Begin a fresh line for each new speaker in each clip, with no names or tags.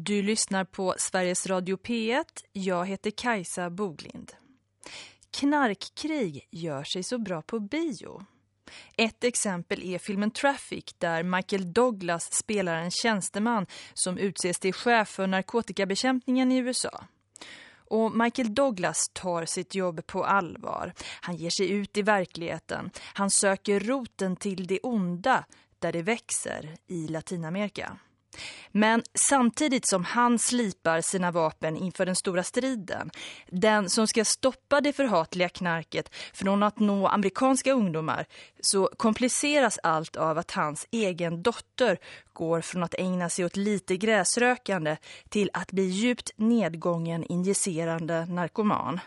Du lyssnar på Sveriges Radio P1. Jag heter Kajsa Boglind. Knarkkrig gör sig så bra på bio. Ett exempel är filmen Traffic där Michael Douglas spelar en tjänsteman som utses till chef för narkotikabekämpningen i USA. Och Michael Douglas tar sitt jobb på allvar. Han ger sig ut i verkligheten. Han söker roten till det onda där det växer i Latinamerika. Men samtidigt som han slipar sina vapen inför den stora striden, den som ska stoppa det förhatliga knarket från att nå amerikanska ungdomar, så kompliceras allt av att hans egen dotter går från att ägna sig åt lite gräsrökande till att bli djupt nedgången injicerande narkoman.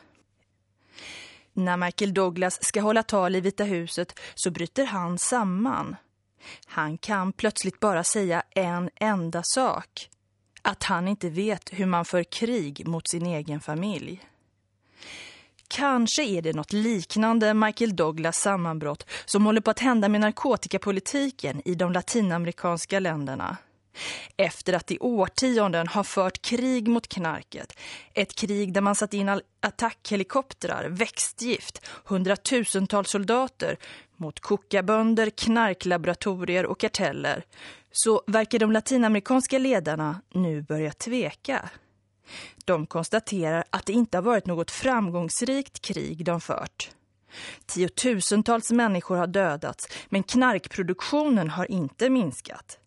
När Michael Douglas ska hålla tal i Vita huset så bryter han samman- han kan plötsligt bara säga en enda sak. Att han inte vet hur man för krig mot sin egen familj. Kanske är det något liknande Michael Douglas sammanbrott som håller på att hända med narkotikapolitiken i de latinamerikanska länderna. Efter att i årtionden har fört krig mot knarket. Ett krig där man satt in attackhelikoptrar, växtgift, hundratusentals soldater mot kokabönder, knarklaboratorier och karteller. Så verkar de latinamerikanska ledarna nu börja tveka. De konstaterar att det inte har varit något framgångsrikt krig de fört. Tiotusentals människor har dödats men knarkproduktionen har inte minskat.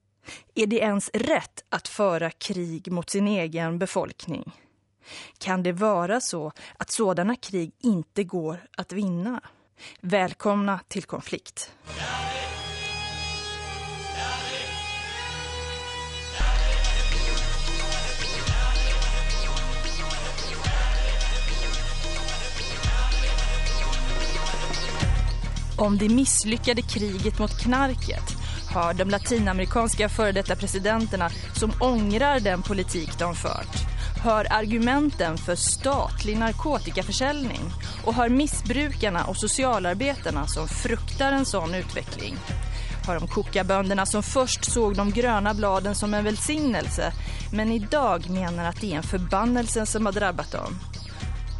Är det ens rätt att föra krig mot sin egen befolkning? Kan det vara så att sådana krig inte går att vinna? Välkomna till konflikt. Om det misslyckade kriget mot knarket har de latinamerikanska före detta presidenterna som ångrar den politik de fört. Hör argumenten för statlig narkotikaförsäljning och hör missbrukarna och socialarbetarna som fruktar en sån utveckling. Hör de kokabönderna som först såg de gröna bladen som en välsignelse men idag menar att det är en förbannelse som har drabbat dem.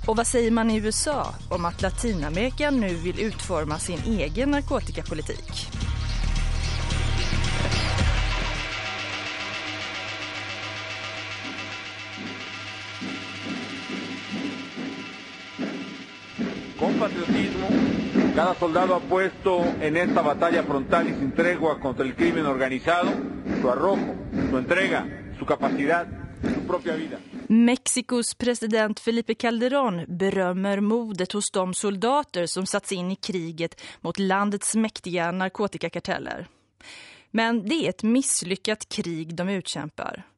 Och vad säger man i USA om att Latinamerika nu vill utforma sin egen narkotikapolitik?
Patriotismo, cada soldado ha puesto en esta batalla frontal y sin tregua contra el crimen organizado su arrojo, su entrega, su capacidad, su propia vida.
Mexikos president Felipe Calderón berömmer modet hos de soldater som satts in i kriget mot landets mäktiga narkotikakarteller. Men det är ett misslyckat krig de utkämpar.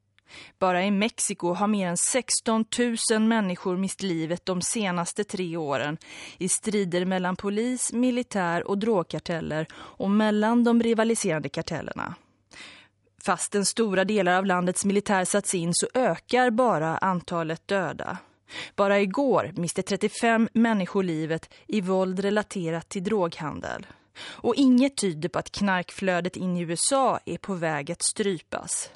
Bara i Mexiko har mer än 16 000 människor mist livet de senaste tre åren i strider mellan polis, militär och drogkarteller och mellan de rivaliserande kartellerna. Fastän stora delar av landets militär satts in så ökar bara antalet döda. Bara igår miste 35 människor livet i våld relaterat till droghandel. Och inget tyder på att knarkflödet in i USA är på väg att strypas.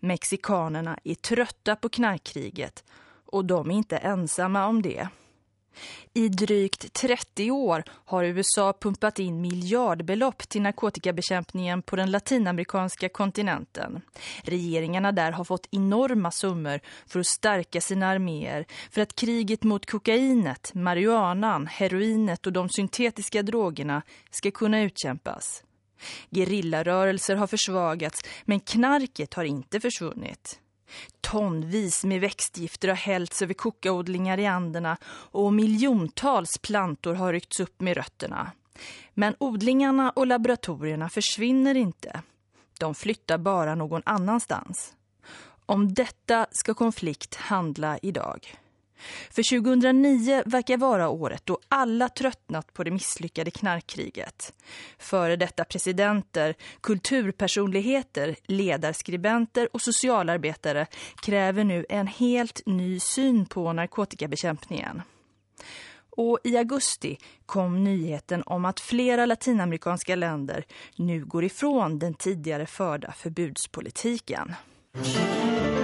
Mexikanerna är trötta på knarkkriget och de är inte ensamma om det. I drygt 30 år har USA pumpat in miljardbelopp till narkotikabekämpningen på den latinamerikanska kontinenten. Regeringarna där har fått enorma summor för att stärka sina arméer för att kriget mot kokainet, marijuanan, heroinet och de syntetiska drogerna ska kunna utkämpas. Gerillarörelser har försvagats men knarket har inte försvunnit. Tonvis med växtgifter har hällts över kokaodlingar i Anderna och miljontals plantor har ryckts upp med rötterna. Men odlingarna och laboratorierna försvinner inte. De flyttar bara någon annanstans. Om detta ska konflikt handla idag. För 2009 verkar vara året då alla tröttnat på det misslyckade knarkkriget. Före detta presidenter, kulturpersonligheter, ledarskribenter och socialarbetare kräver nu en helt ny syn på narkotikabekämpningen. Och i augusti kom nyheten om att flera latinamerikanska länder nu går ifrån den tidigare förda förbudspolitiken. Mm.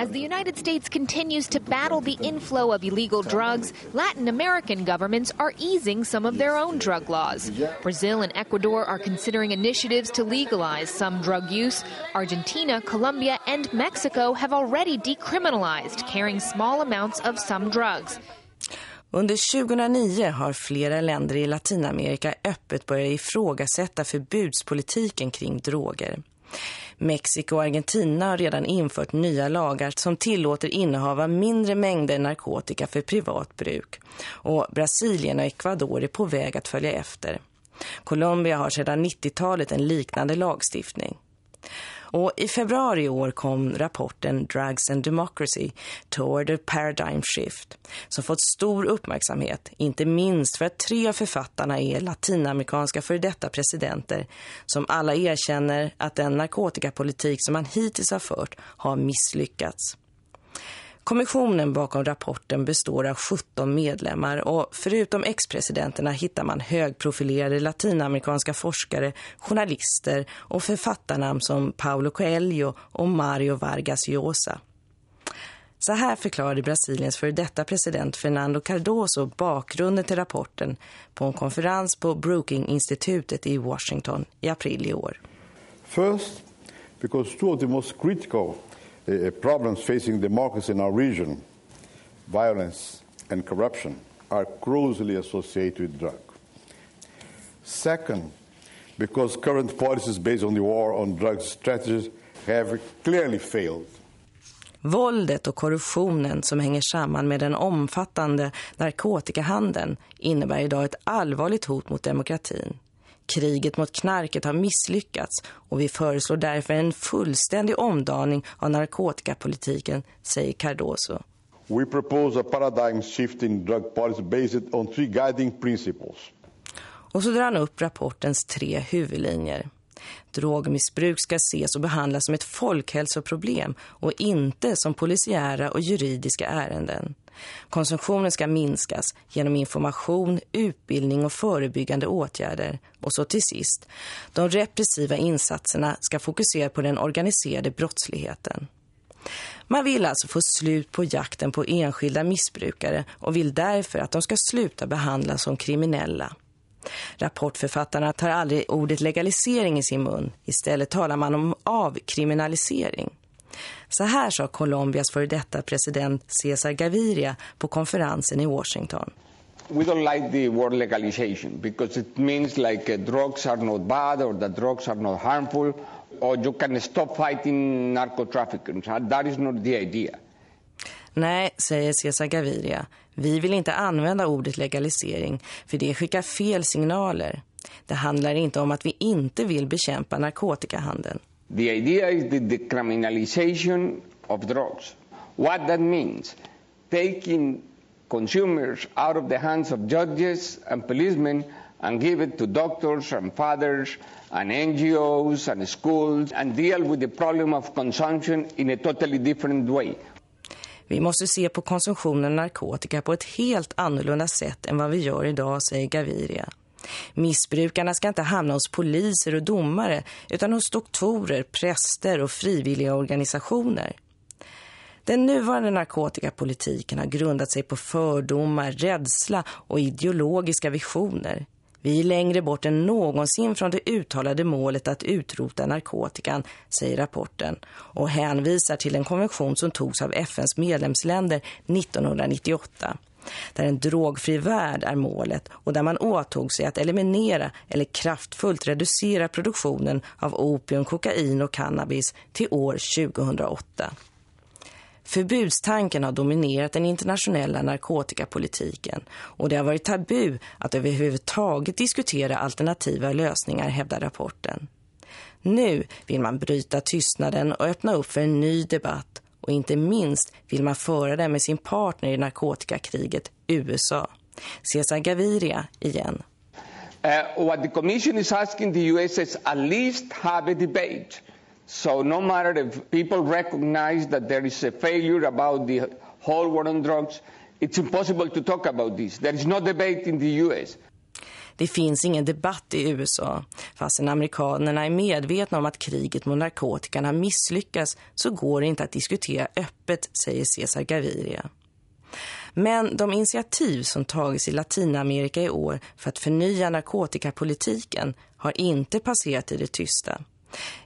As the United States continues to battle the inflow of illegal drugs, Latin American governments are easing some of their own drug laws. Brazil and Ecuador are considering initiatives to legalize some drug use. Argentina, Colombia, and Mexico have already decriminalized carrying small amounts of some drugs.
Under 2009 har flera länder i Latinamerika öppet börjat ifrågasätta förbudspolitiken kring droger. Mexiko och Argentina har redan infört nya lagar som tillåter innehav av mindre mängder narkotika för privat bruk. Och Brasilien och Ecuador är på väg att följa efter. Colombia har sedan 90-talet en liknande lagstiftning. Och i februari i år kom rapporten Drugs and Democracy Toward a Paradigm Shift som fått stor uppmärksamhet, inte minst för att tre av författarna är latinamerikanska för detta presidenter som alla erkänner att den narkotikapolitik som man hittills har fört har misslyckats. Kommissionen bakom rapporten består av 17 medlemmar och förutom ex-presidenterna hittar man högprofilerade latinamerikanska forskare, journalister och författarnamn som Paulo Coelho och Mario Vargas Llosa. Så här förklarade Brasiliens för detta president Fernando Cardoso bakgrunden till rapporten på en konferens på Brookings-institutet i Washington i april i år.
First, because two of the most critical uh, problems facing democracy in our region, violence and corruption, are closely associated with drug. Second, because current policies based on the war on drugs strategies have clearly failed.
Våldet och korruptionen som hänger samman med den omfattande narkotikahandeln innebär idag ett allvarligt hot mot demokratin. Kriget mot knarket har misslyckats och vi föreslår därför en fullständig omdaning av narkotikapolitiken, säger Cardoso.
We propose a paradigm shift in drug policy based on three guiding principles.
Och så drar han upp rapportens tre huvudlinjer. Drogmissbruk ska ses och behandlas som ett folkhälsoproblem och inte som polisiära och juridiska ärenden. Konsumtionen ska minskas genom information, utbildning och förebyggande åtgärder. Och så till sist, de repressiva insatserna ska fokusera på den organiserade brottsligheten. Man vill alltså få slut på jakten på enskilda missbrukare och vill därför att de ska sluta behandlas som kriminella. Rapportförfattarna tar aldrig ordet legalisering i sin mun. Istället talar man om avkriminalisering. Så här sa Colombias före detta president Cesar Gaviria på konferensen i Washington.
We don't like the word legalization because it means like uh, drugs are not bad or that drugs are not harmful or you can stop fighting narcotraffickers. That is not the idea.
Nej, säger Cesar Gaviria. Vi vill inte använda ordet legalisering för det skickar fel signaler. Det handlar inte om att vi inte vill bekämpa narkotikahandeln.
The idea is the decriminalization of drugs. What that means, taking consumers out of the hands of judges and policemen and give it to doctors and fathers and NGOs and schools and deal with the problem of consumption in a totally different way.
Vi måste se på konsumtionen av narkotika på ett helt annorlunda sätt än vad vi gör idag, säger Gaviria. Missbrukarna ska inte hamna hos poliser och domare utan hos doktorer, präster och frivilliga organisationer. Den nuvarande narkotikapolitiken har grundat sig på fördomar, rädsla och ideologiska visioner. Vi är längre bort än någonsin från det uttalade målet att utrota narkotikan, säger rapporten, och hänvisar till en konvention som togs av FNs medlemsländer 1998 där en drogfri värld är målet och där man åtog sig att eliminera eller kraftfullt reducera produktionen av opium, kokain och cannabis till år 2008. Förbudstanken har dominerat den internationella narkotikapolitiken och det har varit tabu att överhuvudtaget diskutera alternativa lösningar, hävdar rapporten. Nu vill man bryta tystnaden och öppna upp för en ny debatt och inte minst vill man föra det med sin partner i narkotikakriget, USA. Cesar Gaviria igen.
Eh, uh, what the Commission is asking the US is at least have a debate. So no matter if people recognize that there is a failure about the whole war on drugs, it's impossible to talk about this. There is no debate in the US.
Det finns ingen debatt i USA. Fastän amerikanerna är medvetna om att kriget mot narkotikan har misslyckats så går det inte att diskutera öppet, säger Cesar Gaviria. Men de initiativ som tagits i Latinamerika i år för att förnya narkotikapolitiken har inte passerat i det tysta.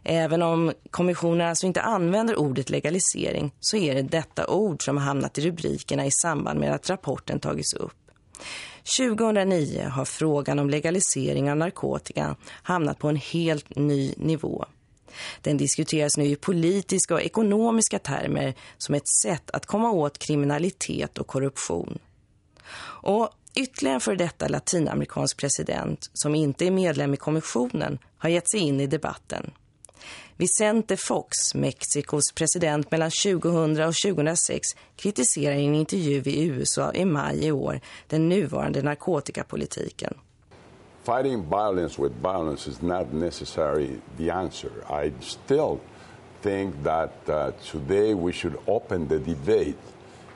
Även om kommissionen alltså inte använder ordet legalisering så är det detta ord som har hamnat i rubrikerna i samband med att rapporten tagits upp. 2009 har frågan om legalisering av narkotika hamnat på en helt ny nivå. Den diskuteras nu i politiska och ekonomiska termer som ett sätt att komma åt kriminalitet och korruption. Och ytterligare för detta latinamerikansk president som inte är medlem i kommissionen har gett sig in i debatten. Vicente Fox, Mexikos president mellan 2000 och 2006, kritiserar i en intervju i USA i maj i år den nuvarande narkotikapolitiken.
Fighting violence with violence is not necessarily the answer. I still think that uh, today we should open the debate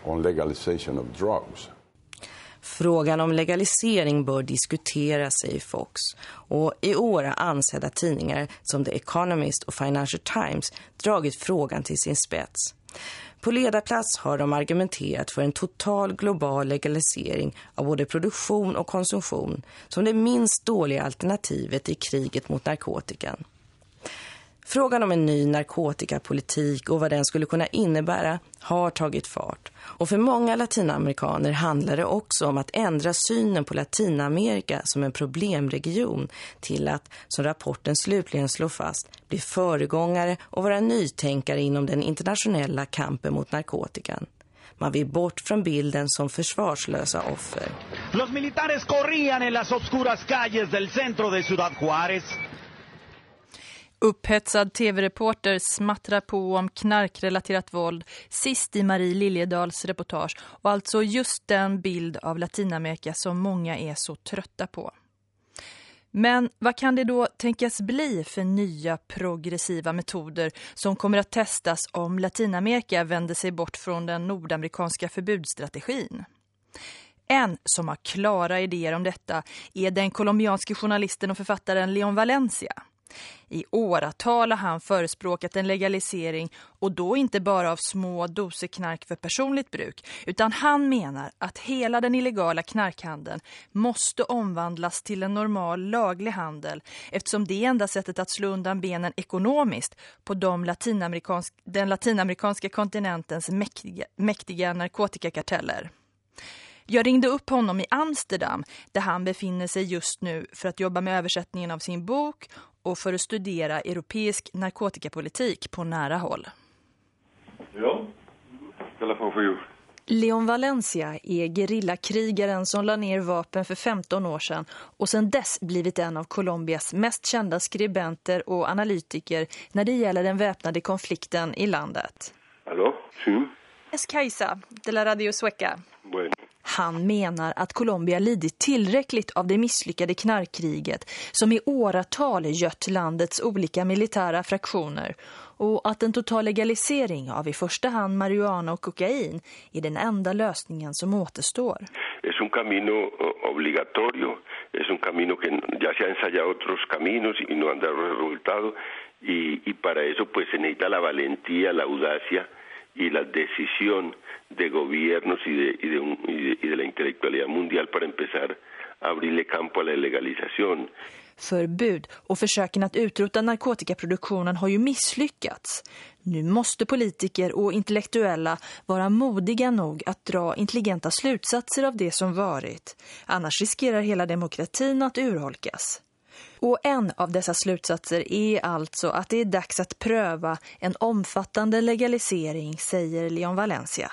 on legalization of drugs.
Frågan om legalisering bör diskuteras, säger Fox. Och i år har ansedda tidningar som The Economist och Financial Times dragit frågan till sin spets. På ledarplats har de argumenterat för en total global legalisering av både produktion och konsumtion som det minst dåliga alternativet i kriget mot narkotikan. Frågan om en ny narkotikapolitik och vad den skulle kunna innebära har tagit fart. Och för många latinamerikaner handlar det också om att ändra synen på Latinamerika som en problemregion till att, som rapporten slutligen slår fast, bli föregångare och vara nytänkare inom den internationella kampen mot narkotikan. Man vill bort från bilden som försvarslösa offer.
Los militares corrían en las oscuras calles del centro de Ciudad Juárez.
Upphetsad tv-reporter smattrar på om knarkrelaterat våld sist i Marie Liljedals reportage och alltså just den bild av Latinamerika som många är så trötta på. Men vad kan det då tänkas bli för nya progressiva metoder som kommer att testas om Latinamerika vänder sig bort från den nordamerikanska förbudsstrategin? En som har klara idéer om detta är den colombianske journalisten och författaren Leon Valencia. I åratal har han förespråkat en legalisering och då inte bara av små doser knark för personligt bruk utan han menar att hela den illegala knarkhandeln måste omvandlas till en normal laglig handel eftersom det är enda sättet att slå undan benen ekonomiskt på de latinamerikansk den latinamerikanska kontinentens mäktiga, mäktiga narkotikakarteller. Jag ringde upp honom i Amsterdam där han befinner sig just nu för att jobba med översättningen av sin bok och för att studera europeisk narkotikapolitik på nära håll.
Ja, telefon för you.
Leon Valencia är gerillakrigaren som la ner vapen för 15 år sedan och sedan dess blivit en av Colombias mest kända skribenter och analytiker när det gäller den väpnade konflikten i landet.
Hallå? Sí.
Es Kaisa, de la Radio Sueca.
Bueno.
Han menar att Colombia lidit tillräckligt av det misslyckade knarkkriget som i åratal gött landets olika militära fraktioner och att en total legalisering av i första hand marijuana och kokain är den enda lösningen som återstår.
Es un camino eh, obligatorio, es un camino que ya se ha ensayado otros caminos y no han dado resultado y, y para eso pues se necesita la valentía, la audacia y la decisión de gobiernos y de, y de, un, y de, y de la intelectualidad mundial para empezar a abrirle campo a la legalización.
Förbud och försöken att utrota narkotikaproduktionen har ju misslyckats. Nu måste politiker och intellektuella vara modiga nog att dra intelligenta slutsatser av det som varit. Annars riskerar hela demokratin att urholkas. Och en av dessa slutsatser är alltså att det är dags att pröva en omfattande legalisering, säger Leon Valencia.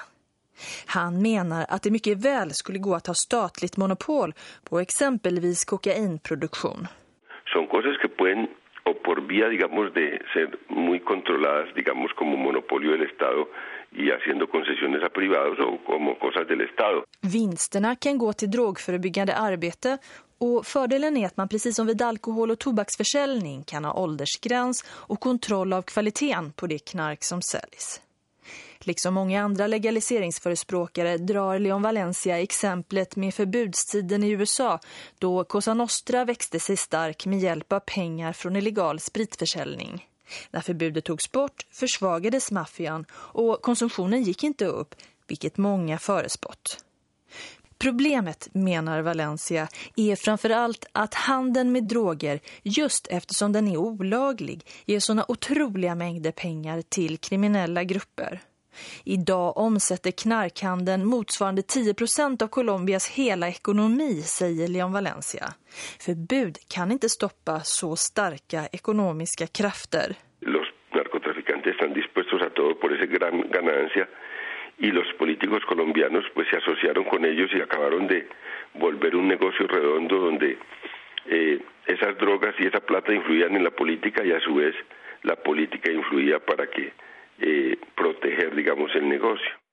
Han menar att det mycket väl skulle gå att ha statligt monopol på exempelvis kokainproduktion.
Son cosas que pueden o por vía digamos de ser muy controladas digamos como monopolio del Estado y haciendo concesiones a privados o como cosas del Estado.
Vinsterna kan gå till drogförebyggande arbete och fördelen är att man precis som vid alkohol- och tobaksförsäljning kan ha åldersgräns och kontroll av kvaliteten på det knark som säljs. Liksom många andra legaliseringsförespråkare drar Leon Valencia exemplet med förbudstiden i USA då Cosa Nostra växte sig stark med hjälp av pengar från illegal spritförsäljning. När förbudet togs bort försvagades maffian och konsumtionen gick inte upp, vilket många förespått. Problemet, menar Valencia, är framförallt att handeln med droger, just eftersom den är olaglig, ger såna otroliga mängder pengar till kriminella grupper. Idag omsätter knarkhandeln motsvarande 10% av Colombias hela ekonomi, säger Leon Valencia. Förbud kan inte stoppa så starka ekonomiska krafter.
Los narcotraficantes están dispuestos a todo por esa gran ganancia y los políticos colombianos pues se asociaron con ellos y acabaron de volver un negocio redondo donde eh, esas drogas y esa plata influían en la política y a su vez la política influía para que eh, proteger digamos el negocio.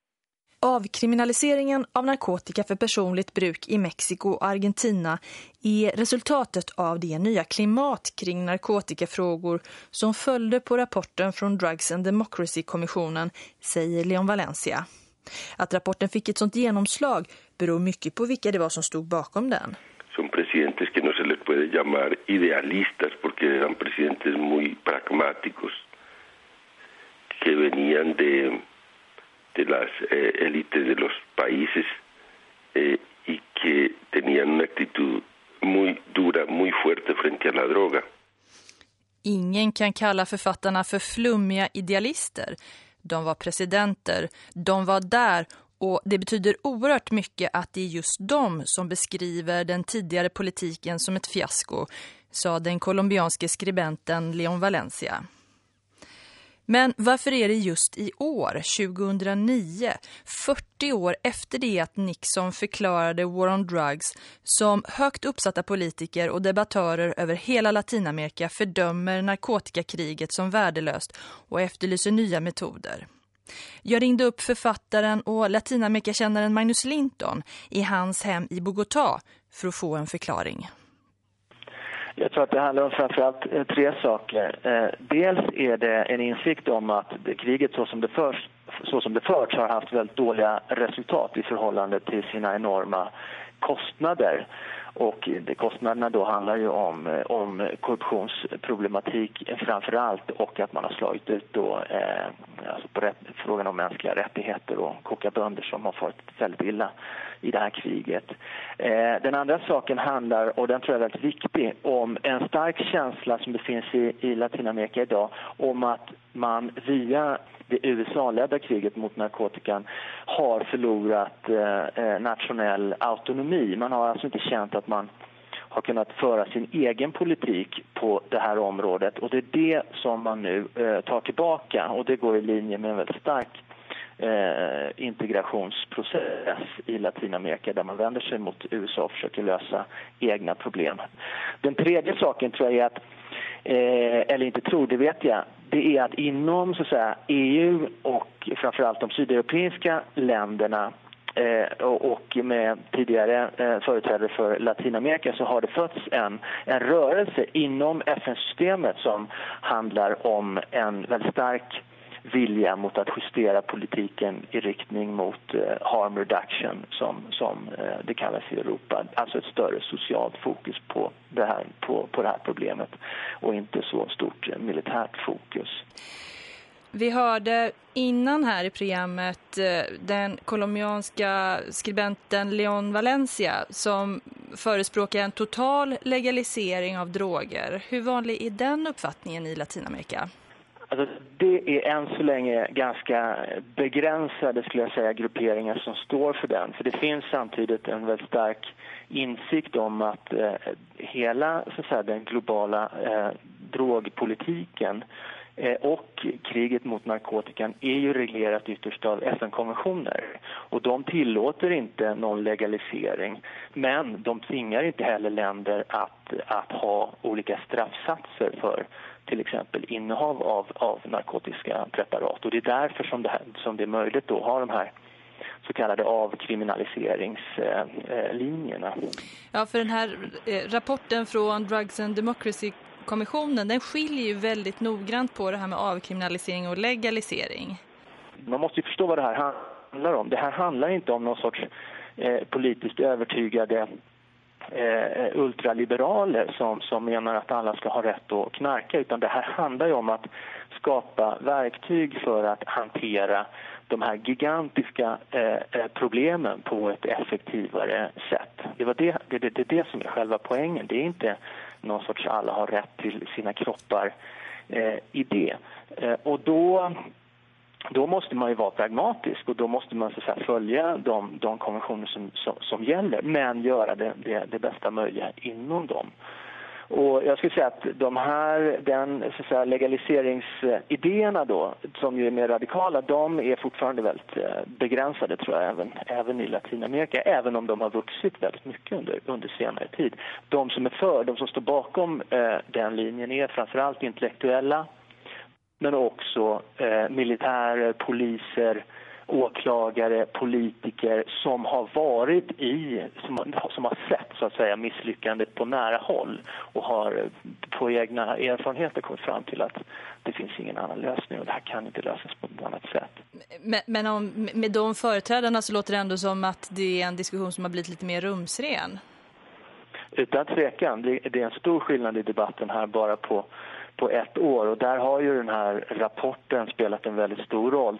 Avkriminaliseringen av narkotika för personligt bruk i Mexiko och Argentina är resultatet av det nya klimat kring narkotikafrågor som följde på rapporten från Drugs and Democracy-kommissionen, säger Leon Valencia. Att rapporten fick ett sånt genomslag beror mycket på vilka det var som stod bakom den.
Som presidenter que no se les puede llamar idealistas porque eran presidentes muy pragmáticos que venían de de las eh, élites de los países eh, y que tenían una actitud muy dura, muy fuerte frente a la droga.
Ingen kan kalla författarna för flummiga idealister. De var presidenter, de var där och det betyder oerhört mycket att det är just de som beskriver den tidigare politiken som ett fiasko, sa den colombianske skribenten Leon Valencia. Men varför är det just i år, 2009, 40 år efter det att Nixon förklarade War on Drugs som högt uppsatta politiker och debattörer över hela Latinamerika fördömer narkotikakriget som värdelöst och efterlyser nya metoder? Jag ringde upp författaren och Latinamerikakännaren Magnus Linton i hans hem i Bogotá för att få en förklaring.
Jag tror att det handlar om framförallt eh, tre saker. Eh, dels är det en insikt om att kriget så som det förs så som det förts har haft väldigt dåliga resultat i förhållande till sina enorma kostnader. Och det, kostnaderna då handlar ju om, eh, om korruptionsproblematik framför allt och att man har slagit ut då, eh, alltså på rätt, frågan om mänskliga rättigheter och kokabönder som har fått väldigt illa i det här kriget. Eh, den andra saken handlar, och den tror jag är väldigt viktig, om en stark känsla som det finns i, i Latinamerika idag om att man via det USA-ledda kriget mot narkotikan har förlorat eh, eh, nationell autonomi. Man har alltså inte känt att man har kunnat föra sin egen politik på det här området. Och det är det som man nu eh, tar tillbaka och det går i linje med en väldigt stark eh, integrationsprocess i Latinamerika där man vänder sig mot USA och försöker lösa egna problem. Den tredje saken tror jag är att, eh, eller inte tror, det vet jag, det är att inom så att säga, EU och framförallt de sydeuropeiska länderna Eh, och med tidigare eh, företrädare för Latinamerika så har det fötts en, en rörelse inom FN-systemet som handlar om en väldigt stark vilja mot att justera politiken i riktning mot eh, harm reduction som, som eh, det kallas i Europa. Alltså ett större socialt fokus på det här, på, på det här problemet och inte så stort eh, militärt fokus.
Vi hörde innan här i programmet eh, den colombianska skribenten Leon Valencia som förespråkar en total legalisering av droger. Hur vanlig är den uppfattningen i Latinamerika?
Alltså, det är än så länge ganska begränsade skulle jag säga, grupperingar som står för den. För det finns samtidigt en väldigt stark insikt om att eh, hela så att säga, den globala eh, drogpolitiken eh, och kriget mot narkotikan är ju reglerat ytterst av FN-konventioner. Och de tillåter inte någon legalisering. Men de tvingar inte heller länder att, att ha olika straffsatser för till exempel innehav av, av narkotiska preparat. Och det är därför som det, här, som det är möjligt att ha de här så kallade avkriminaliseringslinjerna.
Ja, för den här eh, rapporten från Drugs and Democracy-kommissionen den skiljer ju väldigt noggrant på det här med avkriminalisering och legalisering.
Man måste ju förstå vad det här handlar om. Det här handlar inte om någon sorts eh, politiskt övertygade eh, ultraliberaler som, som menar att alla ska ha rätt att knarka utan det här handlar ju om att skapa verktyg för att hantera de här gigantiska eh, eh, problemen på ett effektivare sätt. Det, var det, det, det, det är det som är själva poängen. Det är inte någon sorts alla har rätt till sina kroppar eh, idé. Eh, och då, då måste man ju vara pragmatisk och då måste man så att säga, följa de, de konventioner som, som, som gäller men göra det, det, det bästa möjliga inom dem. Och jag skulle säga att de här, den så att säga, legaliseringsidéerna då, som ju är mer radikala, de är fortfarande väldigt eh, begränsade tror jag, även, även i Latinamerika, även om de har vuxit väldigt mycket under, under senare tid. De som är för, de som står bakom eh, den linjen är framförallt intellektuella, men också eh, militärer, poliser, åklagare, politiker som har varit i, som, som har sett så att säga misslyckandet på nära håll och har på egna erfarenheter kommit fram till att det finns ingen annan lösning och det här kan inte lösas på något annat sätt.
Men, men om, med de företrädarna så låter det ändå som att det är en diskussion som har blivit lite mer rumsren.
Utan tvekan, det är en stor skillnad i debatten här bara på på ett år och där har ju den här rapporten spelat en väldigt stor roll.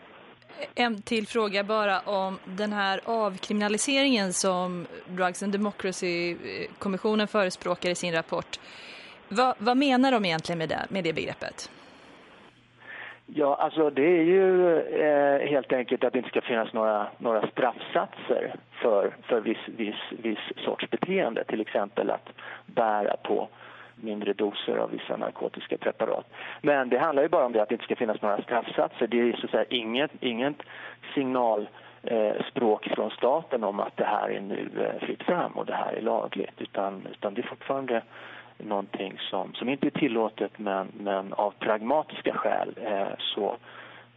En till fråga bara om den här avkriminaliseringen som Drugs and Democracy-kommissionen förespråkar i sin rapport. Va, vad menar de egentligen med det, med det begreppet?
Ja, alltså det är ju eh, helt enkelt att det inte ska finnas några, några straffsatser för, för viss, viss, viss sorts beteende. Till exempel att bära på mindre doser av vissa narkotiska preparat. Men det handlar ju bara om det att det inte ska finnas några straffsatser. Det är så att säga inget, inget signalspråk eh, från staten om att det här är nu eh, fritt fram och det här är lagligt. Utan, utan det är fortfarande någonting som, som inte är tillåtet men, men av pragmatiska skäl eh, så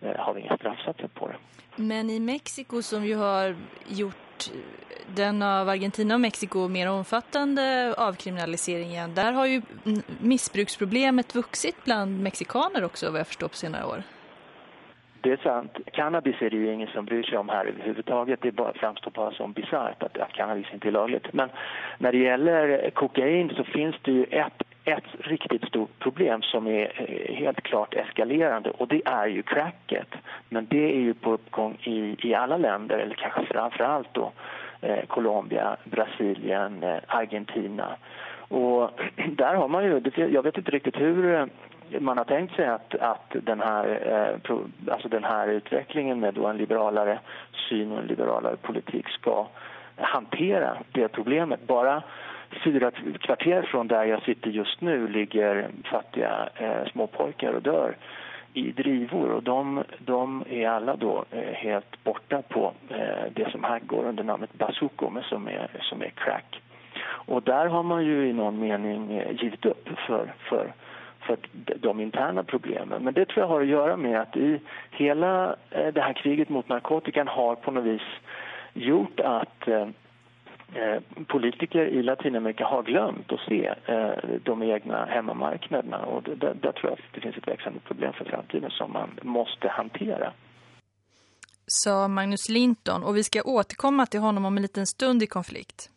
eh, har vi inga straffsatser på det.
Men i Mexiko som ju har gjort den av Argentina och Mexiko mer omfattande avkriminaliseringen, där har ju missbruksproblemet vuxit bland mexikaner också vad jag förstår på senare år.
Det är sant. Cannabis är det ju ingen som bryr sig om här överhuvudtaget. Det bara, framstår bara som bisarrt att, att cannabis inte är lagligt. Men när det gäller kokain så finns det ju ett, ett riktigt stort problem som är eh, helt klart eskalerande och det är ju cracket. Men det är ju på uppgång i, i alla länder, eller kanske framförallt då eh, Colombia, Brasilien, eh, Argentina. Och där har man ju, jag vet inte riktigt hur eh, man har tänkt sig att, att den, här, eh, alltså den här utvecklingen med då en liberalare syn och en liberalare politik ska hantera det problemet. Bara fyra kvarter från där jag sitter just nu ligger fattiga eh, småpojkar och dör i drivor och de, de är alla då eh, helt borta på eh, det som här går under namnet bazuko men som är, som är crack. Och där har man ju i någon mening eh, givit upp för, för för de interna problemen. Men det tror jag har att göra med att i hela eh, det här kriget mot narkotikan har på något vis gjort att eh, Eh, politiker i Latinamerika har glömt att se eh, de egna hemmamarknaderna och där, där tror jag att det finns ett växande problem för framtiden som man måste hantera.
Sa Magnus Linton och vi ska återkomma till honom om en liten stund i konflikt.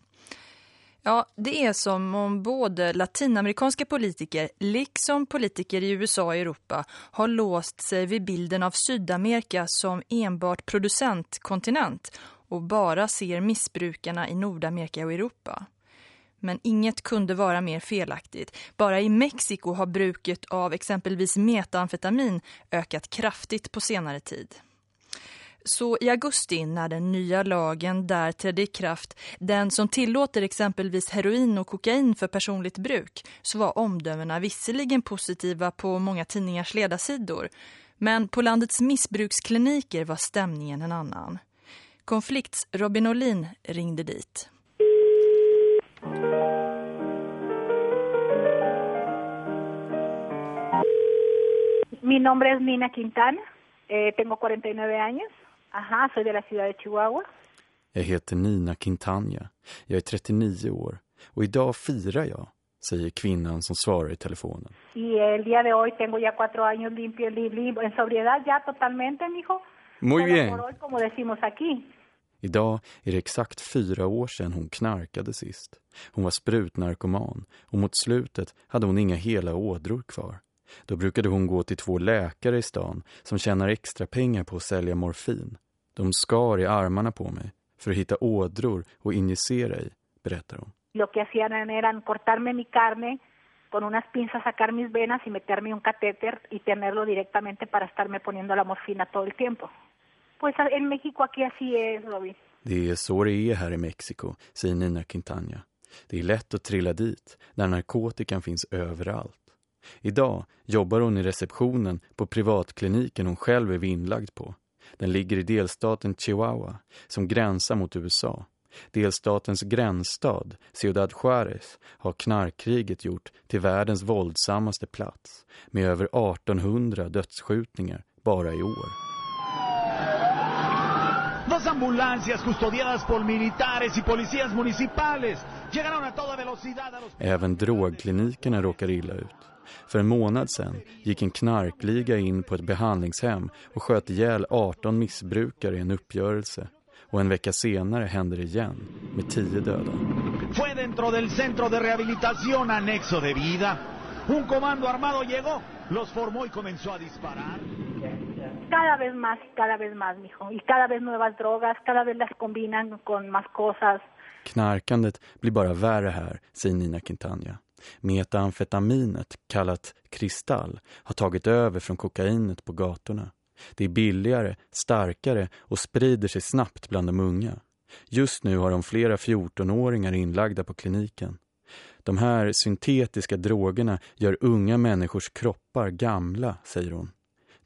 Ja, det är som om både latinamerikanska politiker liksom politiker i USA och Europa har låst sig vid bilden av Sydamerika som enbart producentkontinent och bara ser missbrukarna i Nordamerika och Europa. Men inget kunde vara mer felaktigt. Bara i Mexiko har bruket av exempelvis metamfetamin ökat kraftigt på senare tid. Så i augusti när den nya lagen där trädde i kraft, den som tillåter exempelvis heroin och kokain för personligt bruk, så var omdömena visserligen positiva på många tidningars ledarsidor. Men på landets missbrukskliniker var stämningen en annan. Konflikts Robin Olin ringde dit.
Mi nombre es Nina Quintana, eh, tengo 49 años. Aha, soy de la ciudad de Chihuahua.
Jag heter Nina Quintana. Jag är 39 år. Och idag firar jag, säger kvinnan som svarar i telefonen.
Y el día de hoy tengo ya cuatro años limpio, limpio en sobriedad ya totalmente, mijo.
Muy bien.
Por hoy, como decimos aquí.
Idag är det exakt fyra år sedan hon knarkade sist. Hon var sprutnarkoman och mot slutet hade hon inga hela ådror kvar. Då brukade hon gå till två läkare i stan som tjänar extra pengar på att sälja morfin. De skar i armarna på mig för att hitta ådror och injicera i, berättar hon.
Lo que hacían eran cortarme mi carne con unas pinzas sacar mis venas y meterme un catéter y tenerlo directamente para estarme poniendo la morfina todo el tiempo. Pues en México aquí así es, Robin.
Det är så det är här i Mexiko, säger Nina Quintana. Det är lätt att trilla dit, där narkotikan finns överallt. Idag jobbar hon i receptionen på privatkliniken hon själv är inlagd på. Den ligger i delstaten Chihuahua, som gränsar mot USA. Delstatens gränsstad, Ciudad Juárez, har knarkkriget gjort till världens våldsammaste plats, med över 1800 dödsskjutningar bara i år.
Dos ambulancias custodiadas por militares y policías municipales llegaron a toda velocidad a los...
Även drogklinikerna råkar illa ut. För en månad sedan gick en knarkliga in på ett behandlingshem och sköt ihjäl 18 missbrukare i en uppgörelse. Och en vecka senare hände det igen, med 10 döda.
Fue dentro del centro de rehabilitación anexo de vida. Un comando armado llegó, los formó y comenzó a disparar.
Cada vez más y cada vez más, mijo. Y cada vez nuevas drogas, cada vez las combinan con más cosas.
Knarkandet blir bara värre här, säger Nina Quintana. Metamfetaminet, kallat kristall, har tagit över från kokainet på gatorna. Det är billigare, starkare och sprider sig snabbt bland de unga. Just nu har de flera 14-åringar inlagda på kliniken. De här syntetiska drogerna gör unga människors kroppar gamla, säger hon.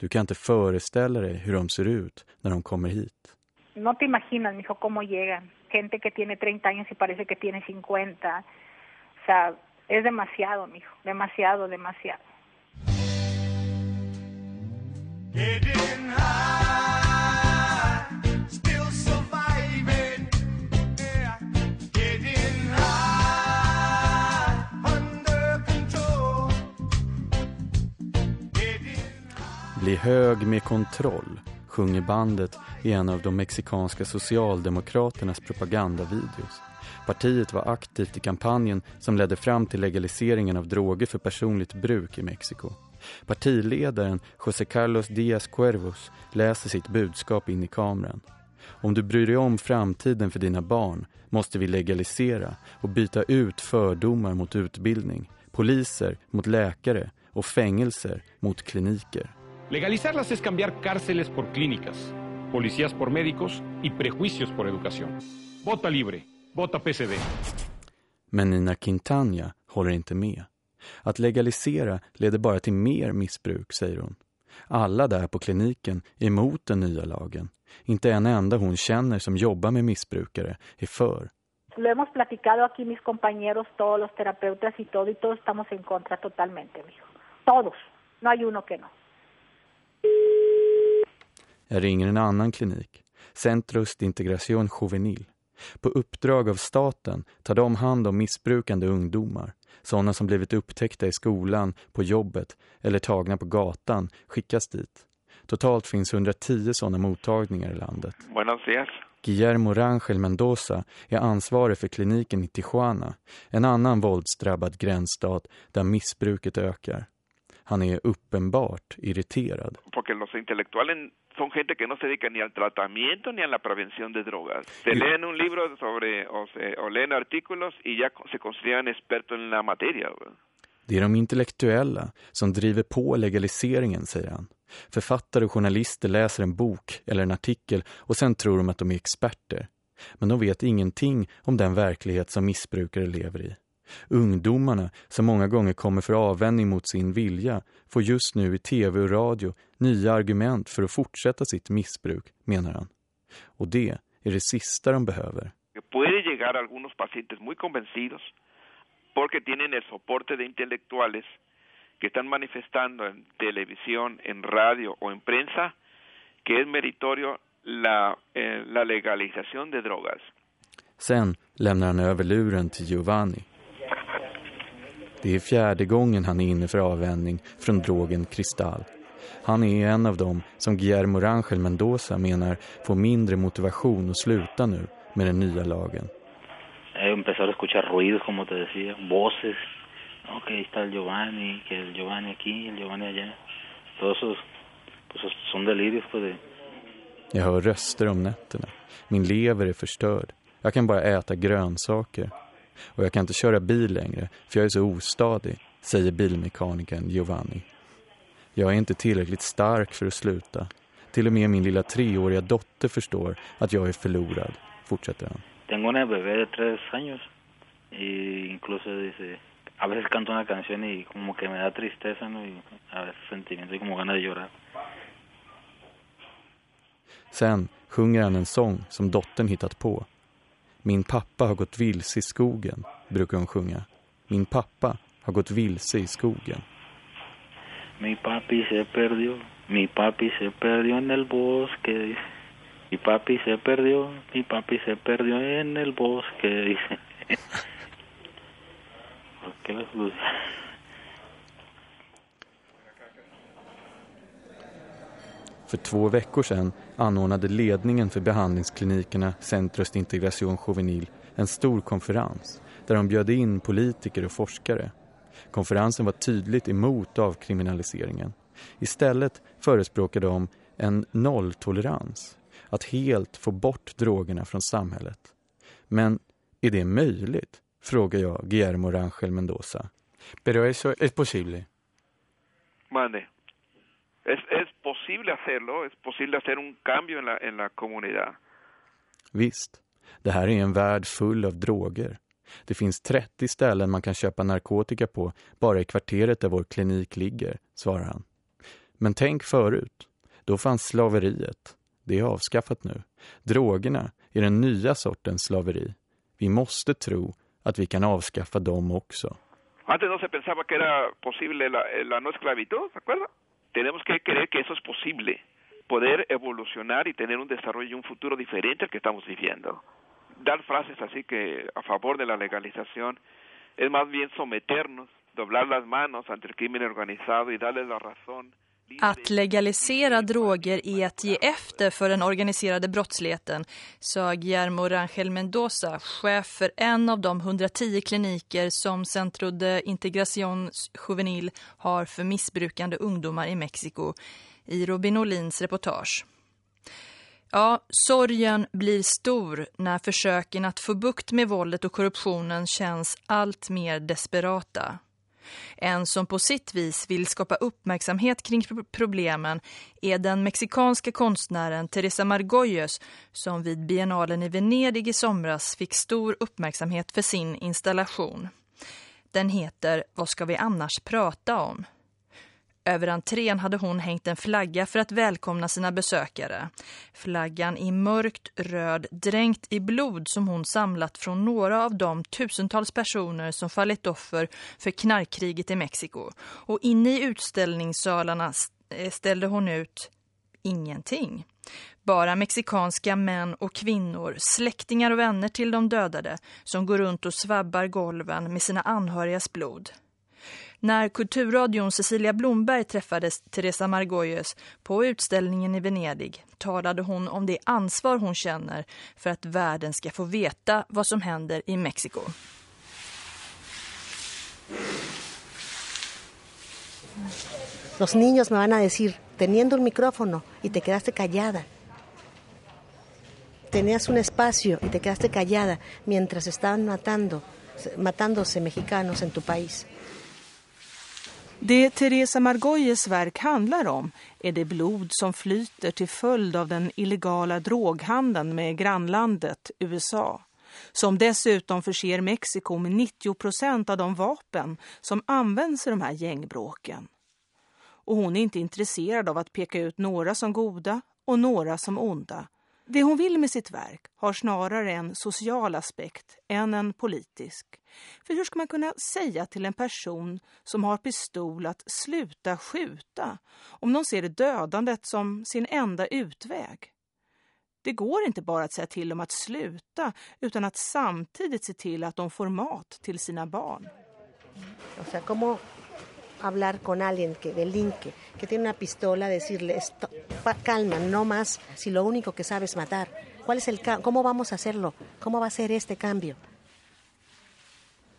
Du kan inte föreställa dig hur de ser ut när de kommer hit.
No te imaginas, mijo, cómo llegan. Gente que tiene 30 años y parece que tiene 50. O sea, es demasiado, mijo. Demasiado, demasiado.
Bli hög med kontroll, sjunger bandet i en av de mexikanska socialdemokraternas propagandavideos. Partiet var aktivt i kampanjen som ledde fram till legaliseringen av droger för personligt bruk i Mexiko. Partiledaren José Carlos Díaz Cuervos läser sitt budskap in i kameran. Om du bryr dig om framtiden för dina barn måste vi legalisera och byta ut fördomar mot utbildning, poliser mot läkare och fängelser mot kliniker.
Legalizarlas es cambiar cárceles por clínicas, policías por médicos y prejuicios por educación. Vota libre, vota PCD.
Men Nina Quintana håller inte med. Att legalisera leder bara till mer missbruk, säger hon. Alla där på kliniken är emot den nya lagen. Inte en enda hon känner som jobbar med missbrukare är för.
Lo hemos platicado aquí mis compañeros, todos los terapeutas y todo, y todos estamos en contra totalmente, mijo. Todos. No hay uno que no.
Jag ringer en annan klinik, Centrus Integration Juvenil. På uppdrag av staten tar de hand om missbrukande ungdomar. Sådana som blivit upptäckta i skolan, på jobbet eller tagna på gatan skickas dit. Totalt finns 110 sådana mottagningar i landet.
Buenos días.
Guillermo Rangel Mendoza är ansvarig för kliniken i Tijuana, en annan våldsdrabbad gränsstat där missbruket ökar. Han är uppenbart irriterad.
Porque los intelectuales son gente que no se dedica ni al tratamiento ni a la prevención de drogas. Se leen un libro sobre o, se, o leen artículos y ya se consideran expertos en la materia.
Det är de intellektuella som driver på legaliseringen, säger han. Författare och journalister läser en bok eller en artikel och sen tror de att de är experter. Men de vet ingenting om den verklighet som missbrukare lever i. Ungdomarna, som många gånger kommer för avvändning mot sin vilja, får just nu i tv och radio nya argument för att fortsätta sitt missbruk, menar han. Och det är det sista de behöver.
Puede llegar algunos pacientes muy convencidos porque tienen el soporte de intelectuales que están manifestando en televisión, en radio o en prensa que es meritorio la, eh, la legalización de drogas.
Sen lämnar han över luren till Giovanni. Det är fjärde gången han är inne för avvändning från drogen kristall. Han är en av dem som Guillermo Rangel Mendoza menar får mindre motivation att sluta nu med den nya lagen.
Jag empezar a escuchar ruidos, como te decía, voces. Ok, está el Giovanni, que el Giovanni aquí, el Giovanni allá. Todos esos pues, son delirios pues, de...
Jag hör röster om nätterna. Min lever är förstörd. Jag kan bara äta grönsaker. Och jag kan inte köra bil längre för jag är så ostadig, säger bilmekanikern Giovanni. Jag är inte tillräckligt stark för att sluta. Till och med min lilla treåriga dotter förstår att jag är förlorad, fortsätter han.
Tengo una bebé de tres años y incluso dice, a veces canto una canción y como que me da tristeza ¿no? y a veces sentimiento y como ganas de llorar.
Sen sjunger han en sång som dottern hittat på. Min pappa har gått vilse i skogen, brukar hon sjunga. Min pappa har gått vilse i skogen.
Mi papi se perdió, mi papi se perdió en el bosque. Mi papi se perdió, mi papi se perdió en el bosque, dice. ¿Por qué luces?
För två veckor sedan anordnade ledningen för behandlingsklinikerna Centrust Integration Juvenil en stor konferens där de bjöd in politiker och forskare. Konferensen var tydligt emot avkriminaliseringen. Istället förespråkade de en nolltolerans, att helt få bort drogerna från samhället. Men är det möjligt? Frågar jag Guillermo Rangel Mendoza.
Pero eso es posible.
Mande. Es, es posible hacerlo, es posible hacer un cambio en la, en la comunidad.
Visst, det här är en värld full av droger. Det finns 30 ställen man kan köpa narkotika på bara i kvarteret där vår klinik ligger, svarar han. Men tänk förut, då fanns slaveriet. Det är avskaffat nu. Drogerna är den nya sortens slaveri. Vi måste tro att vi kan avskaffa dem också.
Antes no se pensaba que era posible la, la no esclavitud, ¿se acuerda? Tenemos que creer que eso es posible, poder evolucionar y tener un desarrollo y un futuro diferente al que estamos viviendo. Dar frases así que a favor de la legalización es más bien someternos, doblar las manos ante el crimen organizado y darles la razón.
Att legalisera droger är att ge efter för den organiserade brottsligheten, sa Guillermo Rangel Mendoza, chef för en av de 110 kliniker som Centro de Integración Juvenil har för missbrukande ungdomar i Mexiko, i Robin Olins reportage. Ja, sorgen blir stor när försöken att få bukt med våldet och korruptionen känns allt mer desperata. En som på sitt vis vill skapa uppmärksamhet kring problemen är den mexikanska konstnären Teresa Margolles som vid biennalen i Venedig i somras fick stor uppmärksamhet för sin installation. Den heter Vad ska vi annars prata om? Över entrén hade hon hängt en flagga för att välkomna sina besökare. Flaggan i mörkt röd, dränkt i blod som hon samlat från några av de tusentals personer som fallit offer för knarkkriget i Mexiko. Och inne i utställningssalarna eh, ställde hon ut ingenting. Bara mexikanska män och kvinnor, släktingar och vänner till de dödade som går runt och svabbar golven med sina anhörigas blod. När kulturradion Cecilia Blomberg träffade Teresa Margolles på utställningen i Venedig talade hon om det ansvar hon känner för att världen ska få veta vad som händer i Mexiko.
Los niños me van a decir, teniendo un micrófono y te quedaste callada. Tenías un espacio y te quedaste callada mientras estaban matando, matándose mexicanos en tu país.
Det Teresa Margolles verk handlar om är det blod som flyter till följd av den illegala droghandeln med grannlandet USA som dessutom förser Mexiko med 90 procent av de vapen som används i de här gängbråken. Och hon är inte intresserad av att peka ut några som goda och några som onda. Det hon vill med sitt verk har snarare en social aspekt än en politisk. För hur ska man kunna säga till en person som har pistol att sluta skjuta om de ser dödandet som sin enda utväg? Det går inte bara att säga till dem att sluta utan att samtidigt se till att de får mat till sina barn.
O hablar con alguien que delinque, que tiene una pistola, decirle, calma, no más, si lo único que sabe es matar. ¿Cuál es el ¿Cómo vamos a hacerlo? ¿Cómo va a ser este cambio?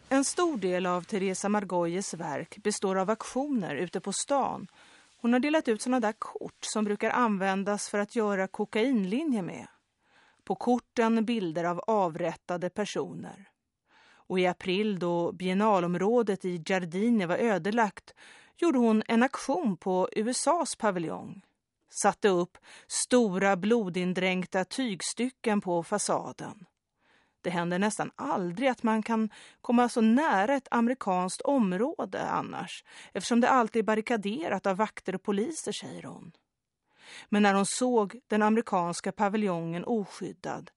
En stor del av Teresa Margoyes verk består av aktioner ute på stan. Hon har delat ut sådana där kort som brukar användas för att göra kokainlinje med. På korten bilder av avrättade personer. Och i april då biennalområdet i Giardini var ödelagt gjorde hon en aktion på USAs paviljong. Satte upp stora blodindränkta tygstycken på fasaden. Det händer nästan aldrig att man kan komma så nära ett amerikanskt område annars eftersom det alltid är barrikaderat av vakter och poliser, säger hon. Men när hon såg den amerikanska paviljongen oskyddad